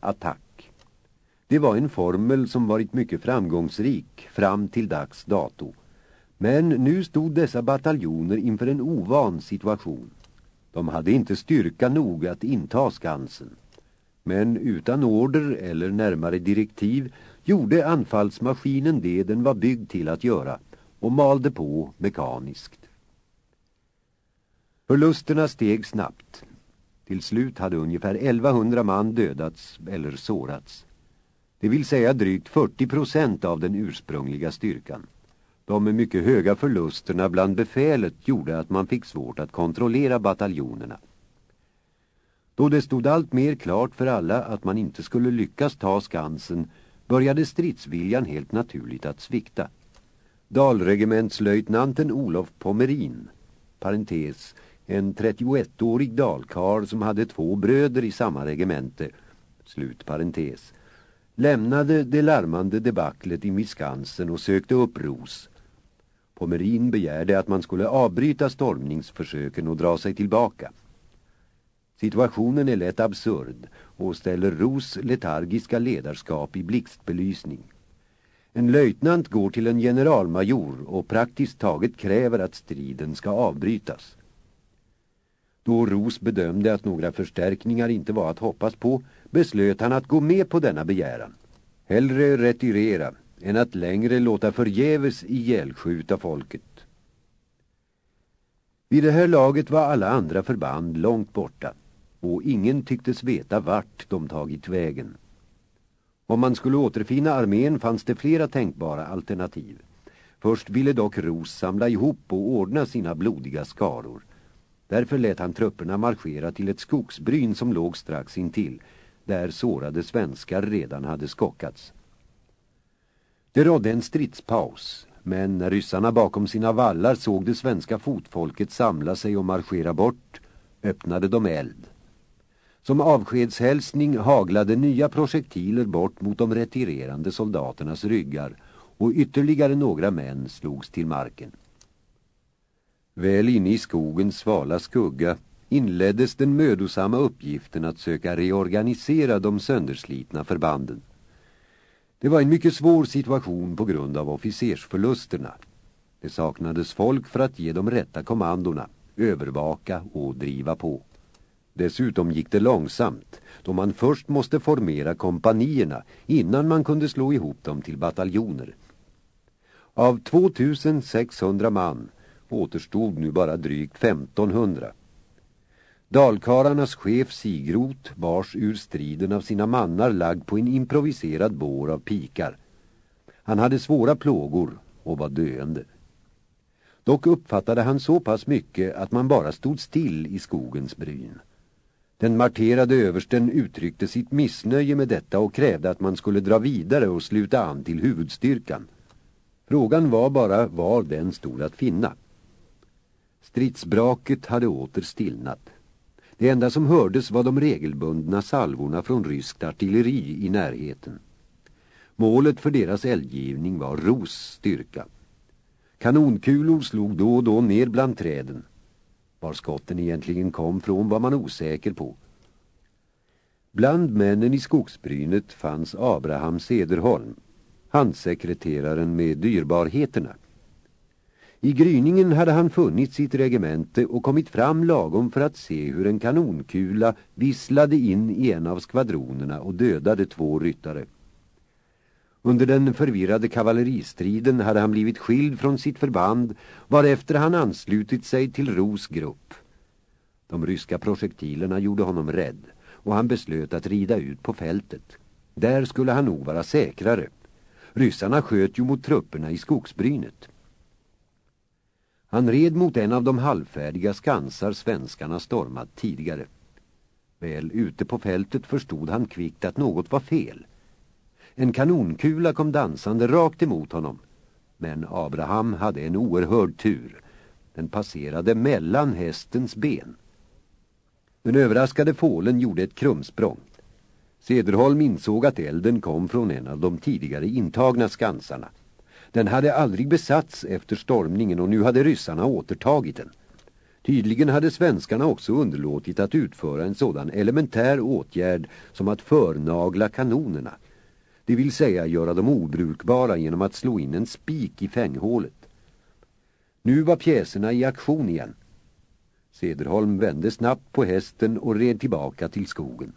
attack. Det var en formel som varit mycket framgångsrik fram till dags dato. Men nu stod dessa bataljoner inför en ovan situation. De hade inte styrka nog att inta Skansen. Men utan order eller närmare direktiv gjorde anfallsmaskinen det den var byggd till att göra och malde på mekaniskt. Förlusterna steg snabbt. Till slut hade ungefär 1100 man dödats eller sårats. Det vill säga drygt 40 procent av den ursprungliga styrkan. De mycket höga förlusterna bland befälet gjorde att man fick svårt att kontrollera bataljonerna. Då det stod allt mer klart för alla att man inte skulle lyckas ta Skansen började stridsviljan helt naturligt att svikta. Dalregementslöjtnanten Olof Pomerin, parentes, en 31-årig dalkar som hade två bröder i samma regemente, slut parentes, lämnade det larmande debaklet i Miskansen och sökte upp Ros. Pomerin begärde att man skulle avbryta stormningsförsöken och dra sig tillbaka. Situationen är lätt absurd och ställer Ros letargiska ledarskap i blixtbelysning. En löjtnant går till en generalmajor och praktiskt taget kräver att striden ska avbrytas. Då Ros bedömde att några förstärkningar inte var att hoppas på beslöt han att gå med på denna begäran. Hellre retirera än att längre låta förgäves ihjälskjuta folket. Vid det här laget var alla andra förband långt borta och ingen tycktes veta vart de tagit vägen. Om man skulle återfinna armén fanns det flera tänkbara alternativ. Först ville dock Ros samla ihop och ordna sina blodiga skaror. Därför lät han trupperna marschera till ett skogsbryn som låg strax intill, där sårade svenskar redan hade skockats. Det rådde en stridspaus, men när ryssarna bakom sina vallar såg det svenska fotfolket samla sig och marschera bort, öppnade de eld. Som avskedshälsning haglade nya projektiler bort mot de retirerande soldaternas ryggar och ytterligare några män slogs till marken. Väl inne i skogens svala skugga inleddes den mödosamma uppgiften att söka reorganisera de sönderslitna förbanden. Det var en mycket svår situation på grund av officersförlusterna. Det saknades folk för att ge de rätta kommandorna, övervaka och driva på. Dessutom gick det långsamt, då man först måste formera kompanierna innan man kunde slå ihop dem till bataljoner. Av 2600 man återstod nu bara drygt 1500. Dalkararnas chef Sigrot bars ur striden av sina mannar lagd på en improviserad bår av pikar. Han hade svåra plågor och var döende. Dock uppfattade han så pass mycket att man bara stod still i skogens bryn. Den marterade översten uttryckte sitt missnöje med detta och krävde att man skulle dra vidare och sluta an till huvudstyrkan. Frågan var bara var den stod att finna. Stridsbraket hade åter stillnat. Det enda som hördes var de regelbundna salvorna från ryskt artilleri i närheten. Målet för deras eldgivning var Ros styrka. Kanonkulor slog då och då ner bland träden. Var skotten egentligen kom från var man osäker på. Bland männen i skogsbrynet fanns Abraham Sederholm, handsekreteraren med dyrbarheterna. I gryningen hade han funnit sitt regemente och kommit fram lagom för att se hur en kanonkula visslade in i en av skvadronerna och dödade två ryttare. Under den förvirrade kavalleristriden hade han blivit skild från sitt förband varefter han anslutit sig till Ros grupp. De ryska projektilerna gjorde honom rädd och han beslöt att rida ut på fältet. Där skulle han nog vara säkrare. Ryssarna sköt ju mot trupperna i skogsbrynet. Han red mot en av de halvfärdiga skansar svenskarna stormat tidigare. Väl ute på fältet förstod han kvickt att något var fel. En kanonkula kom dansande rakt emot honom. Men Abraham hade en oerhörd tur. Den passerade mellan hästens ben. Den överraskade fålen gjorde ett krumsprång. Sederholm insåg att elden kom från en av de tidigare intagna skansarna. Den hade aldrig besatts efter stormningen och nu hade ryssarna återtagit den. Tydligen hade svenskarna också underlåtit att utföra en sådan elementär åtgärd som att förnagla kanonerna. Det vill säga göra dem obrukbara genom att slå in en spik i fänghålet. Nu var pjäserna i aktion igen. Sederholm vände snabbt på hästen och red tillbaka till skogen.